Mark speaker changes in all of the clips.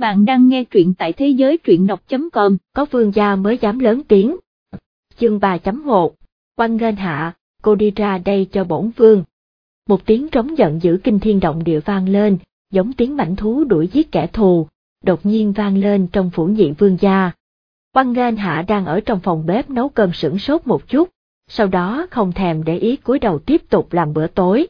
Speaker 1: Bạn đang nghe truyện tại thế giới truyện đọc.com,
Speaker 2: có vương gia mới dám lớn tiếng. Chương 3.1 Quan nghênh hạ, cô đi ra đây cho bổn vương. Một tiếng trống giận dữ kinh thiên động địa vang lên, giống tiếng mảnh thú đuổi giết kẻ thù, đột nhiên vang lên trong phủ nhị vương gia. Quan nghênh hạ đang ở trong phòng bếp nấu cơm sửng sốt một chút, sau đó không thèm để ý cúi đầu tiếp tục làm bữa tối.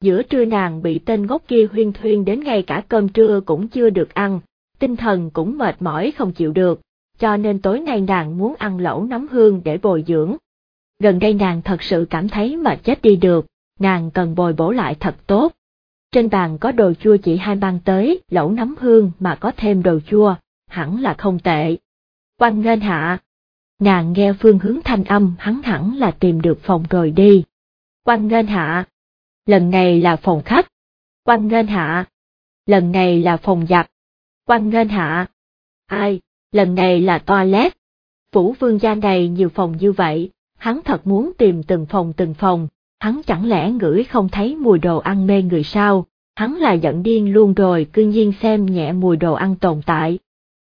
Speaker 2: Giữa trưa nàng bị tên ngốc kia huyên thuyên đến ngay cả cơm trưa cũng chưa được ăn, tinh thần cũng mệt mỏi không chịu được, cho nên tối nay nàng muốn ăn lẩu nấm hương để bồi dưỡng. Gần đây nàng thật sự cảm thấy mệt chết đi được, nàng cần bồi bổ lại thật tốt. Trên bàn có đồ chua chỉ hai mang tới, lẩu nấm hương mà có thêm đồ chua, hẳn là không tệ. Quan nên hạ. Nàng nghe phương hướng thanh âm hắn hẳn là tìm được phòng rồi đi. Quan nên hạ. Lần này là phòng khách. Quan nên hạ. Lần này là phòng giặt quan Nên hạ. Ai, lần này là toilet. Vũ vương gia này nhiều phòng như vậy, hắn thật muốn tìm từng phòng từng phòng, hắn chẳng lẽ ngửi không thấy mùi đồ ăn mê người sao, hắn là giận điên luôn rồi cương nhiên xem nhẹ mùi đồ ăn tồn tại.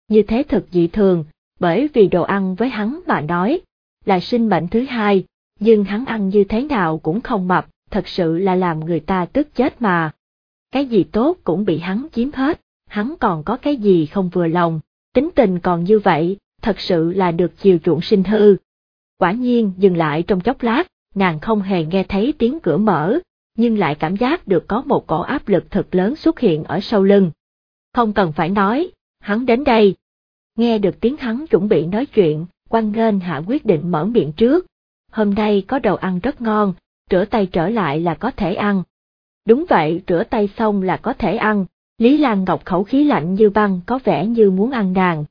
Speaker 2: Như thế thật dị thường, bởi vì đồ ăn với hắn mà nói, là sinh mệnh thứ hai, nhưng hắn ăn như thế nào cũng không mập, thật sự là làm người ta tức chết mà. Cái gì tốt cũng bị hắn chiếm hết hắn còn có cái gì không vừa lòng, tính tình còn như vậy, thật sự là được chiều chuộng sinh hư. Quả nhiên dừng lại trong chốc lát, nàng không hề nghe thấy tiếng cửa mở, nhưng lại cảm giác được có một cổ áp lực thật lớn xuất hiện ở sau lưng. Không cần phải nói, hắn đến đây. Nghe được tiếng hắn chuẩn bị nói chuyện, quan ngên hạ quyết định mở miệng trước. Hôm nay có đồ ăn rất ngon, rửa tay trở lại là có thể ăn. Đúng vậy, rửa tay xong là có thể ăn, Lý Lan Ngọc khẩu khí lạnh như băng có vẻ như muốn ăn nàng.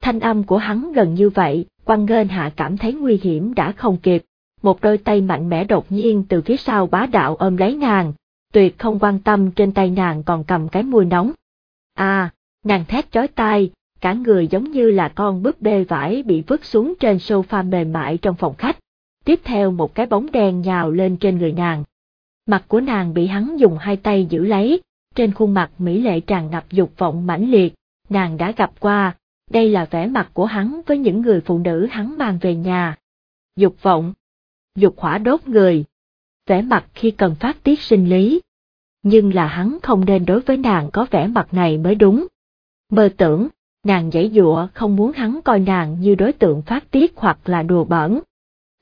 Speaker 2: Thanh âm của hắn gần như vậy, quan ngên hạ cảm thấy nguy hiểm đã không kịp, một đôi tay mạnh mẽ đột nhiên từ phía sau bá đạo ôm lấy nàng, tuyệt không quan tâm trên tay nàng còn cầm cái mùi nóng. À, nàng thét chói tai, cả người giống như là con búp bê vải bị vứt xuống trên sofa mềm mại trong phòng khách. Tiếp theo một cái bóng đen nhào lên trên người nàng. Mặt của nàng bị hắn dùng hai tay giữ lấy, trên khuôn mặt mỹ lệ tràn ngập dục vọng mãnh liệt, nàng đã gặp qua, đây là vẻ mặt của hắn với những người phụ nữ hắn mang về nhà. Dục vọng, dục hỏa đốt người, vẻ mặt khi cần phát tiết sinh lý. Nhưng là hắn không nên đối với nàng có vẻ mặt này mới đúng. Mơ tưởng, nàng giãy dụa không muốn hắn coi nàng như đối tượng phát tiết hoặc là đùa bẩn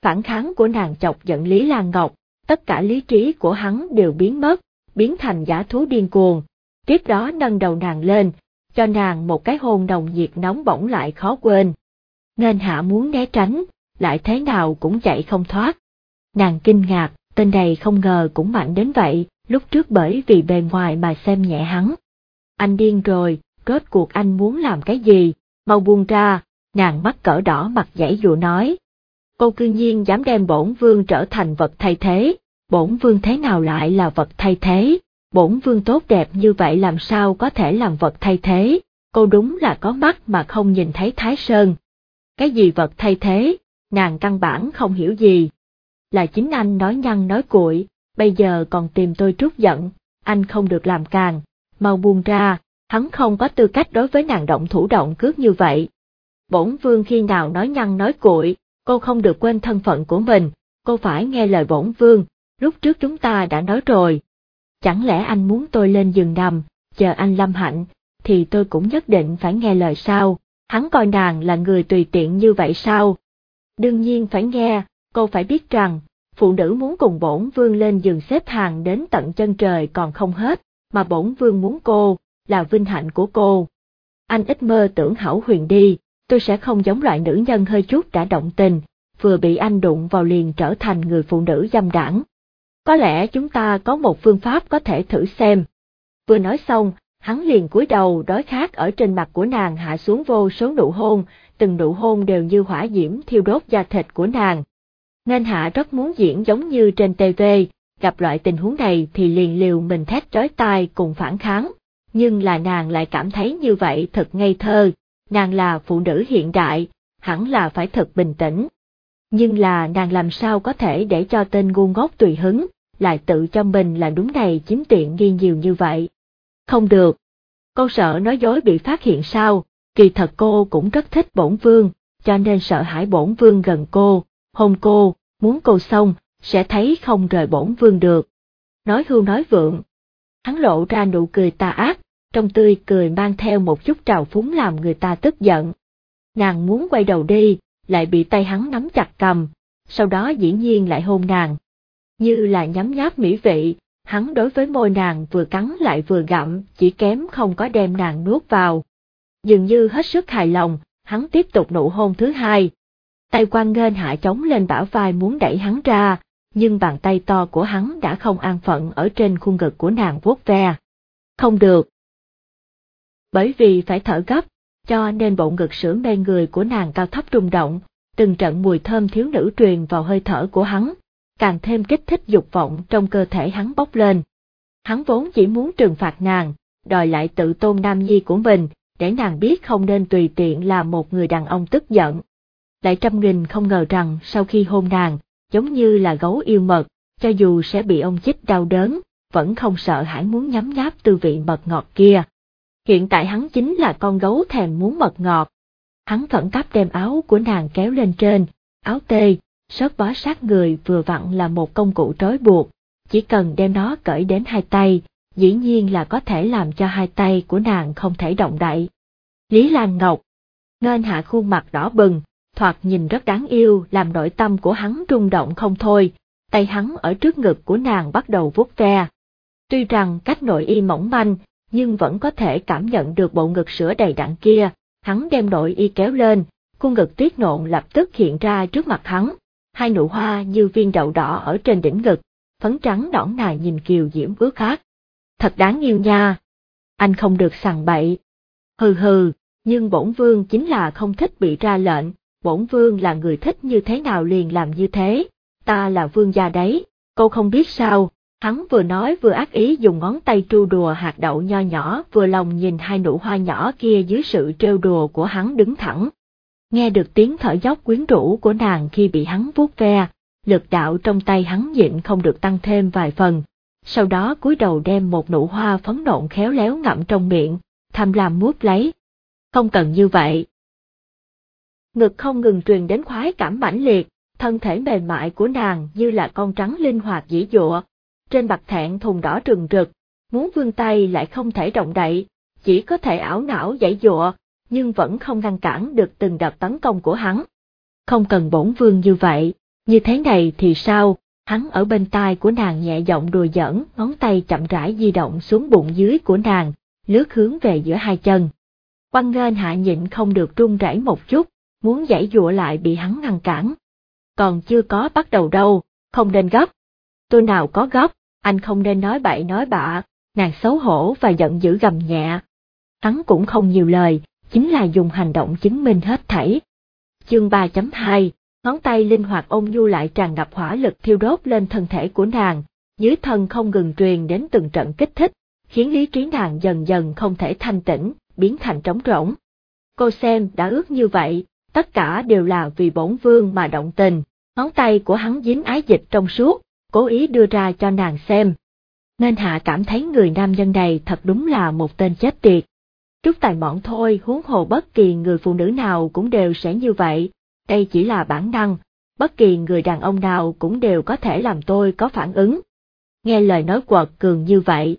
Speaker 2: Phản kháng của nàng chọc giận Lý Lan Ngọc, tất cả lý trí của hắn đều biến mất, biến thành giả thú điên cuồng, tiếp đó nâng đầu nàng lên, cho nàng một cái hôn nồng nhiệt nóng bỏng lại khó quên. Nên hạ muốn né tránh, lại thế nào cũng chạy không thoát. Nàng kinh ngạc, tên này không ngờ cũng mạnh đến vậy, lúc trước bởi vì bề ngoài mà xem nhẹ hắn. Anh điên rồi, rốt cuộc anh muốn làm cái gì, mau buông ra, nàng mắt cỡ đỏ mặt dãy dụ nói. Cô cư nhiên dám đem bổn vương trở thành vật thay thế, bổn vương thế nào lại là vật thay thế, bổn vương tốt đẹp như vậy làm sao có thể làm vật thay thế, cô đúng là có mắt mà không nhìn thấy Thái Sơn. Cái gì vật thay thế, nàng căn bản không hiểu gì. Là chính anh nói nhăn nói cuội, bây giờ còn tìm tôi trút giận, anh không được làm càng, mau buông ra, hắn không có tư cách đối với nàng động thủ động cướp như vậy. Bổn vương khi nào nói nhăn nói cuội, cô không được quên thân phận của mình, cô phải nghe lời bổn vương, lúc trước chúng ta đã nói rồi. Chẳng lẽ anh muốn tôi lên giường nằm, chờ anh lâm hạnh, thì tôi cũng nhất định phải nghe lời sao, hắn coi nàng là người tùy tiện như vậy sao? Đương nhiên phải nghe, cô phải biết rằng, phụ nữ muốn cùng bổn vương lên giường xếp hàng đến tận chân trời còn không hết, mà bổn vương muốn cô, là vinh hạnh của cô. Anh ít mơ tưởng hảo huyền đi, tôi sẽ không giống loại nữ nhân hơi chút đã động tình, vừa bị anh đụng vào liền trở thành người phụ nữ dâm đảng, có lẽ chúng ta có một phương pháp có thể thử xem. Vừa nói xong, hắn liền cúi đầu đói khát ở trên mặt của nàng hạ xuống vô số nụ hôn, từng nụ hôn đều như hỏa diễm thiêu đốt da thịt của nàng. Nên hạ rất muốn diễn giống như trên TV, gặp loại tình huống này thì liền liều mình thét trói tai cùng phản kháng, nhưng là nàng lại cảm thấy như vậy thật ngây thơ, nàng là phụ nữ hiện đại, hẳn là phải thật bình tĩnh. Nhưng là nàng làm sao có thể để cho tên ngu ngốc tùy hứng, lại tự cho mình là đúng này chiếm tiện nghi nhiều như vậy. Không được. Cô sợ nói dối bị phát hiện sao, kỳ thật cô cũng rất thích bổn vương, cho nên sợ hãi bổn vương gần cô, hôn cô, muốn cô xong, sẽ thấy không rời bổn vương được. Nói hưu nói vượng. Hắn lộ ra nụ cười tà ác, trong tươi cười mang theo một chút trào phúng làm người ta tức giận. Nàng muốn quay đầu đi, lại bị tay hắn nắm chặt cầm, sau đó dĩ nhiên lại hôn nàng. Như là nhắm nháp mỹ vị, hắn đối với môi nàng vừa cắn lại vừa gặm, chỉ kém không có đem nàng nuốt vào. Dường như hết sức hài lòng, hắn tiếp tục nụ hôn thứ hai. Tay quan nghênh hạ chống lên bả vai muốn đẩy hắn ra, nhưng bàn tay to của hắn đã không an phận ở trên khuôn ngực của nàng vuốt ve. Không được. Bởi vì phải thở gấp, cho nên bộ ngực sữa mê người của nàng cao thấp rung động, từng trận mùi thơm thiếu nữ truyền vào hơi thở của hắn, càng thêm kích thích dục vọng trong cơ thể hắn bốc lên. Hắn vốn chỉ muốn trừng phạt nàng, đòi lại tự tôn nam nhi của mình, để nàng biết không nên tùy tiện là một người đàn ông tức giận. Lại trăm nghìn không ngờ rằng sau khi hôn nàng, giống như là gấu yêu mật, cho dù sẽ bị ông chích đau đớn, vẫn không sợ hãi muốn nhắm nháp tư vị mật ngọt kia. Hiện tại hắn chính là con gấu thèm muốn mật ngọt. Hắn khẩn cấp đem áo của nàng kéo lên trên, áo tê, sớt bó sát người vừa vặn là một công cụ trói buộc, chỉ cần đem nó cởi đến hai tay, dĩ nhiên là có thể làm cho hai tay của nàng không thể động đậy. Lý Lan Ngọc, ngên hạ khuôn mặt đỏ bừng, thoạt nhìn rất đáng yêu làm nội tâm của hắn rung động không thôi, tay hắn ở trước ngực của nàng bắt đầu vuốt ve. Tuy rằng cách nội y mỏng manh, nhưng vẫn có thể cảm nhận được bộ ngực sữa đầy đặn kia, hắn đem nội y kéo lên, khuôn ngực tuyết nộn lập tức hiện ra trước mặt hắn, hai nụ hoa như viên đậu đỏ ở trên đỉnh ngực, phấn trắng nõn nà nhìn kiều diễm ước khác. Thật đáng yêu nha! Anh không được sằng bậy. Hừ hừ, nhưng bổn vương chính là không thích bị ra lệnh, bổn vương là người thích như thế nào liền làm như thế, ta là vương gia đấy, cô không biết sao, hắn vừa nói vừa ác ý dùng ngón tay tru đùa hạt đậu nho nhỏ vừa lòng nhìn hai nụ hoa nhỏ kia dưới sự trêu đùa của hắn đứng thẳng. Nghe được tiếng thở dốc quyến rũ của nàng khi bị hắn vuốt ve, lực đạo trong tay hắn nhịn không được tăng thêm vài phần, sau đó cúi đầu đem một nụ hoa phấn nộn khéo léo ngậm trong miệng, tham lam mút lấy. Không cần như vậy, ngực không ngừng truyền đến khoái cảm mãnh liệt, thân thể mềm mại của nàng như là con trắng linh hoạt dĩ dụa. Trên mặt thẹn thùng đỏ rừng rực, muốn vươn tay lại không thể động đậy, chỉ có thể ảo não dãy dụa, nhưng vẫn không ngăn cản được từng đợt tấn công của hắn. Không cần bổn vương như vậy, như thế này thì sao, hắn ở bên tai của nàng nhẹ giọng đùa giỡn, ngón tay chậm rãi di động xuống bụng dưới của nàng, lướt hướng về giữa hai chân. Quan ngên hạ nhịn không được run rẩy một chút, muốn giải dụa lại bị hắn ngăn cản. Còn chưa có bắt đầu đâu, không nên gấp. Tôi nào có gấp, anh không nên nói bậy nói bạ, nàng xấu hổ và giận dữ gầm nhẹ. Hắn cũng không nhiều lời, chính là dùng hành động chứng minh hết thảy. Chương 3.2, ngón tay linh hoạt ôn nhu lại tràn ngập hỏa lực thiêu đốt lên thân thể của nàng, dưới thân không ngừng truyền đến từng trận kích thích, khiến lý trí nàng dần dần không thể thanh tĩnh, biến thành trống rỗng. Cô xem đã ước như vậy, tất cả đều là vì bổn vương mà động tình, ngón tay của hắn dính ái dịch trong suốt, cố ý đưa ra cho nàng xem. Nên hạ cảm thấy người nam nhân này thật đúng là một tên chết tiệt. Trúc tài mọn thôi huống hồ bất kỳ người phụ nữ nào cũng đều sẽ như vậy, đây chỉ là bản năng, bất kỳ người đàn ông nào cũng đều có thể làm tôi có phản ứng. Nghe lời nói quật cường như vậy.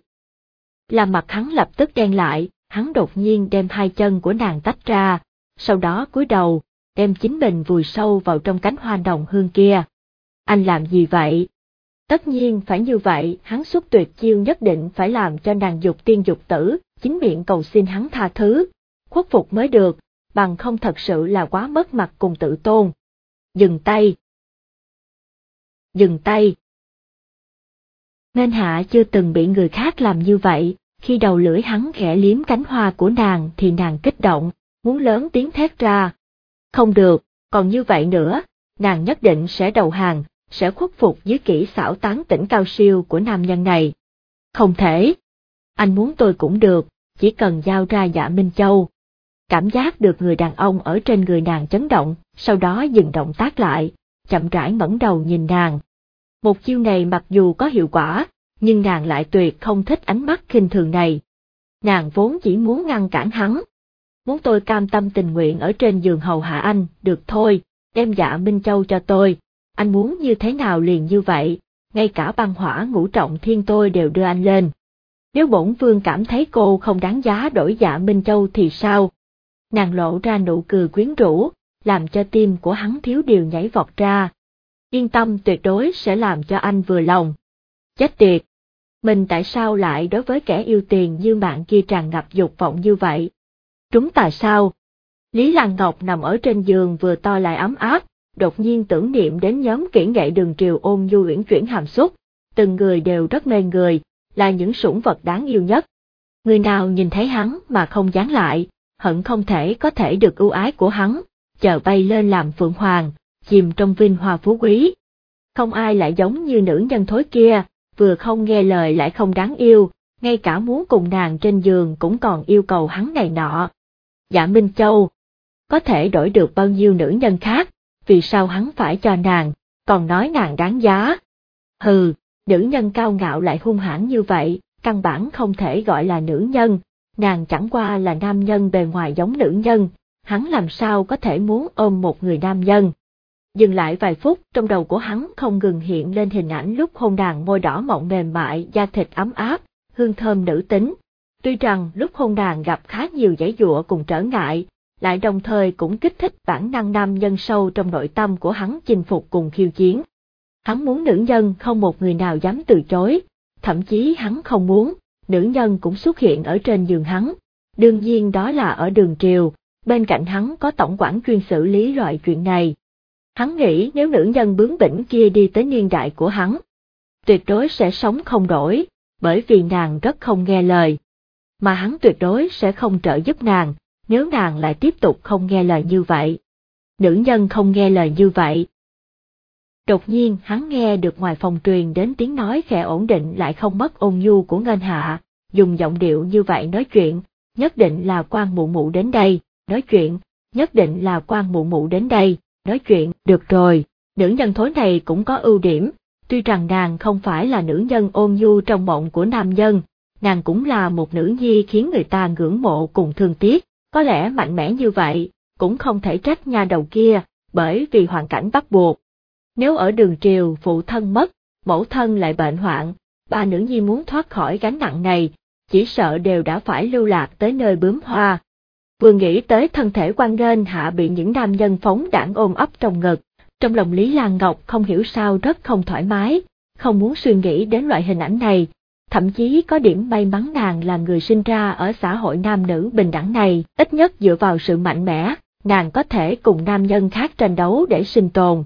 Speaker 2: Làm mặt hắn lập tức đen lại, hắn đột nhiên đem hai chân của nàng tách ra, sau đó cúi đầu, đem chính mình vùi sâu vào trong cánh hoa đồng hương kia. Anh làm gì vậy? Tất nhiên phải như vậy, hắn xuất tuyệt chiêu nhất định phải làm cho nàng dục tiên dục tử, chính miệng cầu xin hắn tha thứ, khuất phục mới được, bằng không thật sự là quá mất mặt cùng tự tôn. Dừng tay. Dừng tay. Nên hạ chưa từng bị người khác làm như vậy, khi đầu lưỡi hắn khẽ liếm cánh hoa của nàng thì nàng kích động, muốn lớn tiếng thét ra, không được, còn như vậy nữa, nàng nhất định sẽ đầu hàng, sẽ khuất phục dưới kỹ xảo tán tỉnh cao siêu của nam nhân này. Không thể. Anh muốn tôi cũng được, chỉ cần giao ra dạ Minh Châu. Cảm giác được người đàn ông ở trên người nàng chấn động, sau đó dừng động tác lại, chậm rãi ngẩng đầu nhìn nàng. Một chiêu này mặc dù có hiệu quả, nhưng nàng lại tuyệt không thích ánh mắt khinh thường này. Nàng vốn chỉ muốn ngăn cản hắn. Muốn tôi cam tâm tình nguyện ở trên giường hầu hạ anh, được thôi, đem dạ Minh Châu cho tôi, anh muốn như thế nào liền như vậy, ngay cả băng hỏa ngũ trọng thiên tôi đều đưa anh lên. Nếu bổn vương cảm thấy cô không đáng giá đổi dạ Minh Châu thì sao? Nàng lộ ra nụ cười quyến rũ, làm cho tim của hắn thiếu điều nhảy vọt ra. Yên tâm tuyệt đối sẽ làm cho anh vừa lòng. Chết tiệt! Mình tại sao lại đối với kẻ yêu tiền như bạn kia tràn ngập dục vọng như vậy? Trúng tại sao? Lý Lan Ngọc nằm ở trên giường vừa to lại ấm áp, đột nhiên tưởng niệm đến nhóm kỹ nghệ đường triều ôn nhu uyển chuyển hàm xúc, từng người đều rất mê người, là những sủng vật đáng yêu nhất. Người nào nhìn thấy hắn mà không dán lại, hận không thể có thể được ưu ái của hắn, chờ bay lên làm phượng hoàng, chìm trong vinh hoa phú quý. Không ai lại giống như nữ nhân thối kia, vừa không nghe lời lại không đáng yêu, ngay cả muốn cùng nàng trên giường cũng còn yêu cầu hắn này nọ. Dạ Minh Châu, có thể đổi được bao nhiêu nữ nhân khác, vì sao hắn phải cho nàng, còn nói nàng đáng giá. Hừ, nữ nhân cao ngạo lại hung hãn như vậy, căn bản không thể gọi là nữ nhân, nàng chẳng qua là nam nhân bề ngoài giống nữ nhân, hắn làm sao có thể muốn ôm một người nam nhân. Dừng lại vài phút, trong đầu của hắn không ngừng hiện lên hình ảnh lúc hôn nàng môi đỏ mọng mềm mại, da thịt ấm áp, hương thơm nữ tính. Tuy rằng lúc hôn nàng gặp khá nhiều giải dụa cùng trở ngại, lại đồng thời cũng kích thích bản năng nam nhân sâu trong nội tâm của hắn chinh phục cùng khiêu chiến. Hắn muốn nữ nhân không một người nào dám từ chối, thậm chí hắn không muốn, nữ nhân cũng xuất hiện ở trên giường hắn. Đương nhiên đó là ở đường triều, bên cạnh hắn có tổng quản chuyên xử lý loại chuyện này. Hắn nghĩ nếu nữ nhân bướng bỉnh kia đi tới niên đại của hắn, tuyệt đối sẽ sống không đổi, bởi vì nàng rất không nghe lời. Mà hắn tuyệt đối sẽ không trợ giúp nàng, nếu nàng lại tiếp tục không nghe lời như vậy. Nữ nhân không nghe lời như vậy. Đột nhiên hắn nghe được ngoài phòng truyền đến tiếng nói khẽ ổn định lại không mất ôn nhu của ngân hạ, dùng giọng điệu như vậy nói chuyện, nhất định là quan mụ mụ đến đây, nói chuyện, nhất định là quan mụ mụ đến đây, nói chuyện, được rồi, nữ nhân thối này cũng có ưu điểm, tuy rằng nàng không phải là nữ nhân ôn nhu trong mộng của nam nhân, nàng cũng là một nữ nhi khiến người ta ngưỡng mộ cùng thương tiếc, có lẽ mạnh mẽ như vậy, cũng không thể trách nhà đầu kia, bởi vì hoàn cảnh bắt buộc. Nếu ở đường triều phụ thân mất, mẫu thân lại bệnh hoạn, ba nữ nhi muốn thoát khỏi gánh nặng này, chỉ sợ đều đã phải lưu lạc tới nơi bướm hoa. Vừa nghĩ tới thân thể quan nghênh hạ bị những nam nhân phóng đảng ôm ấp trong ngực, trong lòng Lý Lan Ngọc không hiểu sao rất không thoải mái, không muốn suy nghĩ đến loại hình ảnh này, thậm chí có điểm may mắn nàng là người sinh ra ở xã hội nam nữ bình đẳng này, ít nhất dựa vào sự mạnh mẽ, nàng có thể cùng nam nhân khác tranh đấu để sinh tồn.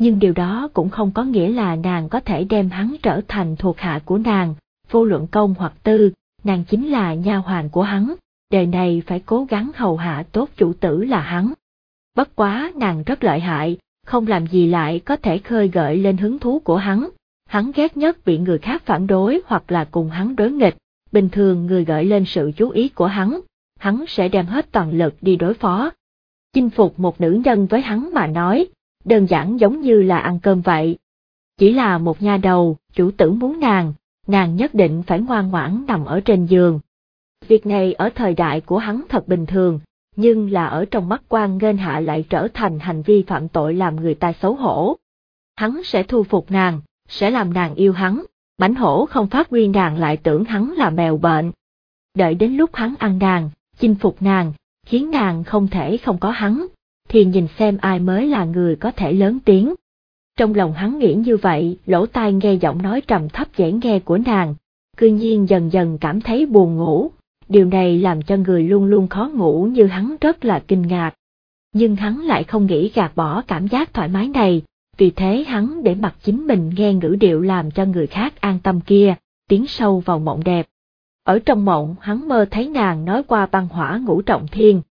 Speaker 2: Nhưng điều đó cũng không có nghĩa là nàng có thể đem hắn trở thành thuộc hạ của nàng, vô luận công hoặc tư, nàng chính là nha hoàn của hắn, đời này phải cố gắng hầu hạ tốt chủ tử là hắn. Bất quá nàng rất lợi hại, không làm gì lại có thể khơi gợi lên hứng thú của hắn, hắn ghét nhất bị người khác phản đối hoặc là cùng hắn đối nghịch, bình thường người gợi lên sự chú ý của hắn, hắn sẽ đem hết toàn lực đi đối phó. Chinh phục một nữ nhân với hắn mà nói, đơn giản giống như là ăn cơm vậy. Chỉ là một nha đầu, chủ tử muốn nàng, nàng nhất định phải ngoan ngoãn nằm ở trên giường. Việc này ở thời đại của hắn thật bình thường, nhưng là ở trong mắt quan nghênh hạ lại trở thành hành vi phạm tội làm người ta xấu hổ. Hắn sẽ thu phục nàng, sẽ làm nàng yêu hắn, bánh hổ không phát huy nàng lại tưởng hắn là mèo bệnh. Đợi đến lúc hắn ăn nàng, chinh phục nàng, khiến nàng không thể không có hắn, thì nhìn xem ai mới là người có thể lớn tiếng. Trong lòng hắn nghĩ như vậy, lỗ tai nghe giọng nói trầm thấp dễ nghe của nàng, cư nhiên dần dần cảm thấy buồn ngủ, điều này làm cho người luôn luôn khó ngủ như hắn rất là kinh ngạc. Nhưng hắn lại không nghĩ gạt bỏ cảm giác thoải mái này, vì thế hắn để mặc chính mình nghe ngữ điệu làm cho người khác an tâm kia, tiến sâu vào mộng đẹp. Ở trong mộng hắn mơ thấy nàng nói qua băng hỏa ngũ trọng thiên.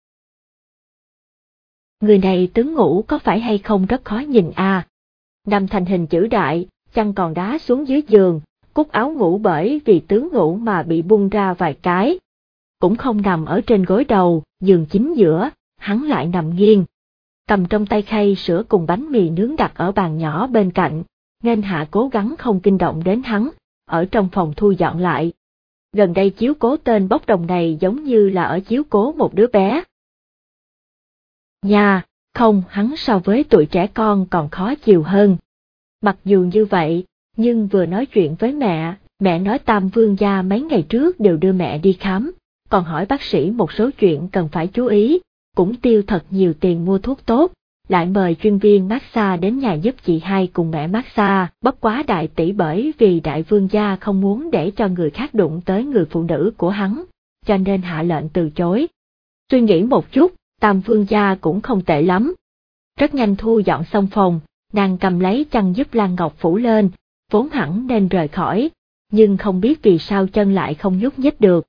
Speaker 2: Người này tướng ngủ có phải hay không rất khó nhìn à? Nằm thành hình chữ đại, chăn còn đá xuống dưới giường, cúc áo ngủ bởi vì tướng ngủ mà bị bung ra vài cái. Cũng không nằm ở trên gối đầu, giường chính giữa, hắn lại nằm nghiêng, cầm trong tay khay sữa cùng bánh mì nướng đặt ở bàn nhỏ bên cạnh, nên hạ cố gắng không kinh động đến hắn, ở trong phòng thu dọn lại. gần đây chiếu cố tên bốc đồng này giống như là ở chiếu cố một đứa bé. Nhà, không hắn so với tuổi trẻ con còn khó chịu hơn. Mặc dù như vậy, nhưng vừa nói chuyện với mẹ, mẹ nói Tam Vương gia mấy ngày trước đều đưa mẹ đi khám, còn hỏi bác sĩ một số chuyện cần phải chú ý, cũng tiêu thật nhiều tiền mua thuốc tốt, lại mời chuyên viên massage đến nhà giúp chị hai cùng mẹ massage, bất quá đại tỷ bởi vì đại vương gia không muốn để cho người khác đụng tới người phụ nữ của hắn, cho nên hạ lệnh từ chối. Suy nghĩ một chút, tam vương gia cũng không tệ lắm. Rất nhanh thu dọn xong phòng, nàng cầm lấy chăn giúp Lan Ngọc phủ lên, vốn hẳn nên rời khỏi, nhưng không biết vì sao chân lại không nhúc nhích được.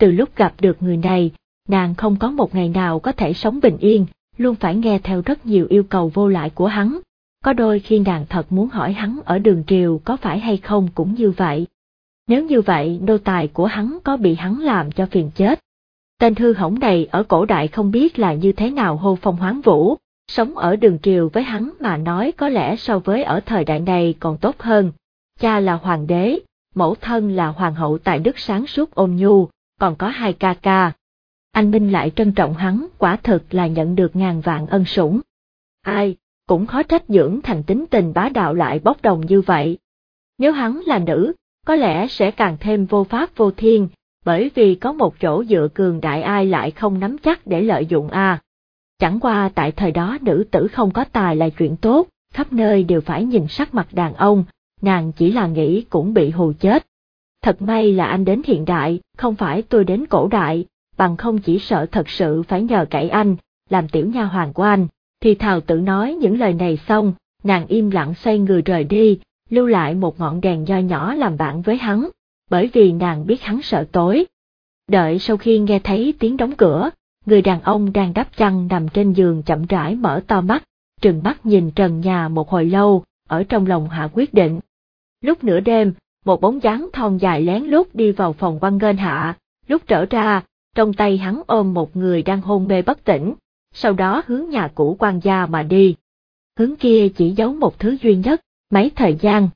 Speaker 2: Từ lúc gặp được người này, nàng không có một ngày nào có thể sống bình yên, luôn phải nghe theo rất nhiều yêu cầu vô lại của hắn. Có đôi khi nàng thật muốn hỏi hắn ở đường triều có phải hay không cũng như vậy. Nếu như vậy đô tài của hắn có bị hắn làm cho phiền chết. Tên hư hỏng này ở cổ đại không biết là như thế nào hô phong hoáng vũ, sống ở đường triều với hắn mà nói có lẽ so với ở thời đại này còn tốt hơn. Cha là hoàng đế, mẫu thân là hoàng hậu tại đức sáng suốt ôn nhu, còn có hai ca ca, anh Minh lại trân trọng hắn, quả thực là nhận được ngàn vạn ân sủng. Ai, cũng khó trách dưỡng thành tính tình bá đạo lại bốc đồng như vậy. Nếu hắn là nữ, có lẽ sẽ càng thêm vô pháp vô thiên, bởi vì có một chỗ dựa cường đại ai lại không nắm chắc để lợi dụng a. Chẳng qua tại thời đó nữ tử không có tài là chuyện tốt, khắp nơi đều phải nhìn sắc mặt đàn ông, nàng chỉ là nghĩ cũng bị hù chết. Thật may là anh đến hiện đại, không phải tôi đến cổ đại, bằng không chỉ sợ thật sự phải nhờ cậy anh, làm tiểu nha hoàng của anh, thì thào tự nói những lời này xong, nàng im lặng xoay người rời đi, lưu lại một ngọn đèn nho nhỏ làm bạn với hắn, bởi vì nàng biết hắn sợ tối. Đợi sau khi nghe thấy tiếng đóng cửa, người đàn ông đang đắp chăn nằm trên giường chậm rãi mở to mắt, trừng mắt nhìn trần nhà một hồi lâu, ở trong lòng hạ quyết định. Lúc nửa đêm, một bóng dáng thon dài lén lút đi vào phòng quan nghênh hạ, lúc trở ra, trong tay hắn ôm một người đang hôn mê bất tỉnh, sau đó hướng nhà cũ quan gia mà đi. Hướng kia chỉ giấu một thứ duy nhất, mấy thời gian,